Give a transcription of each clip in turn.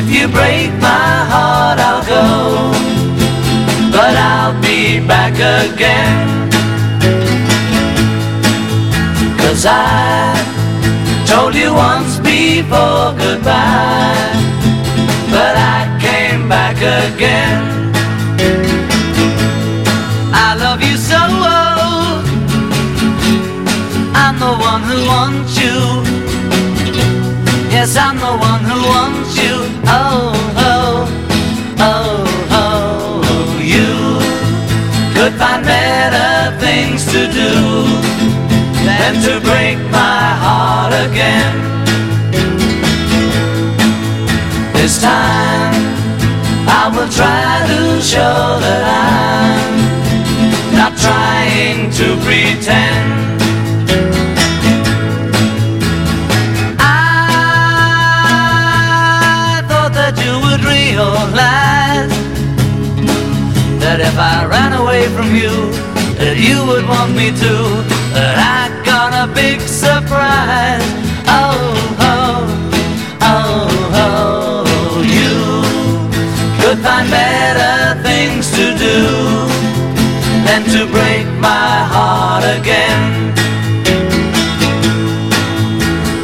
If you break my heart, I'll go. But I'll be back again. Cause I told you once before goodbye. But I came back again. I love you so. Oh. I'm the one who wants you. Yes, I'm the one who wants you. Oh, oh, oh, oh. You could find better things to do than to break my heart again. This time I will try to show that I'm not trying to pretend. Realize that if I ran away from you, that you would want me to. That I got a big surprise. Oh, oh, oh, oh, you could find better things to do than to break my heart again.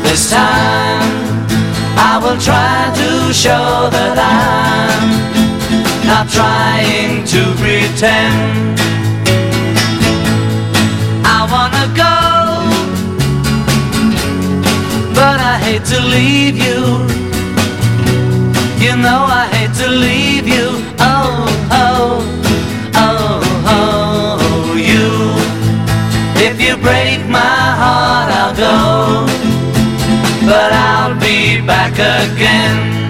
This time I will try to show that I'm to pretend. I wanna go, but I hate to leave you. You know I hate to leave you. Oh, oh, oh, oh, you. If you break my heart, I'll go but I'll be back again.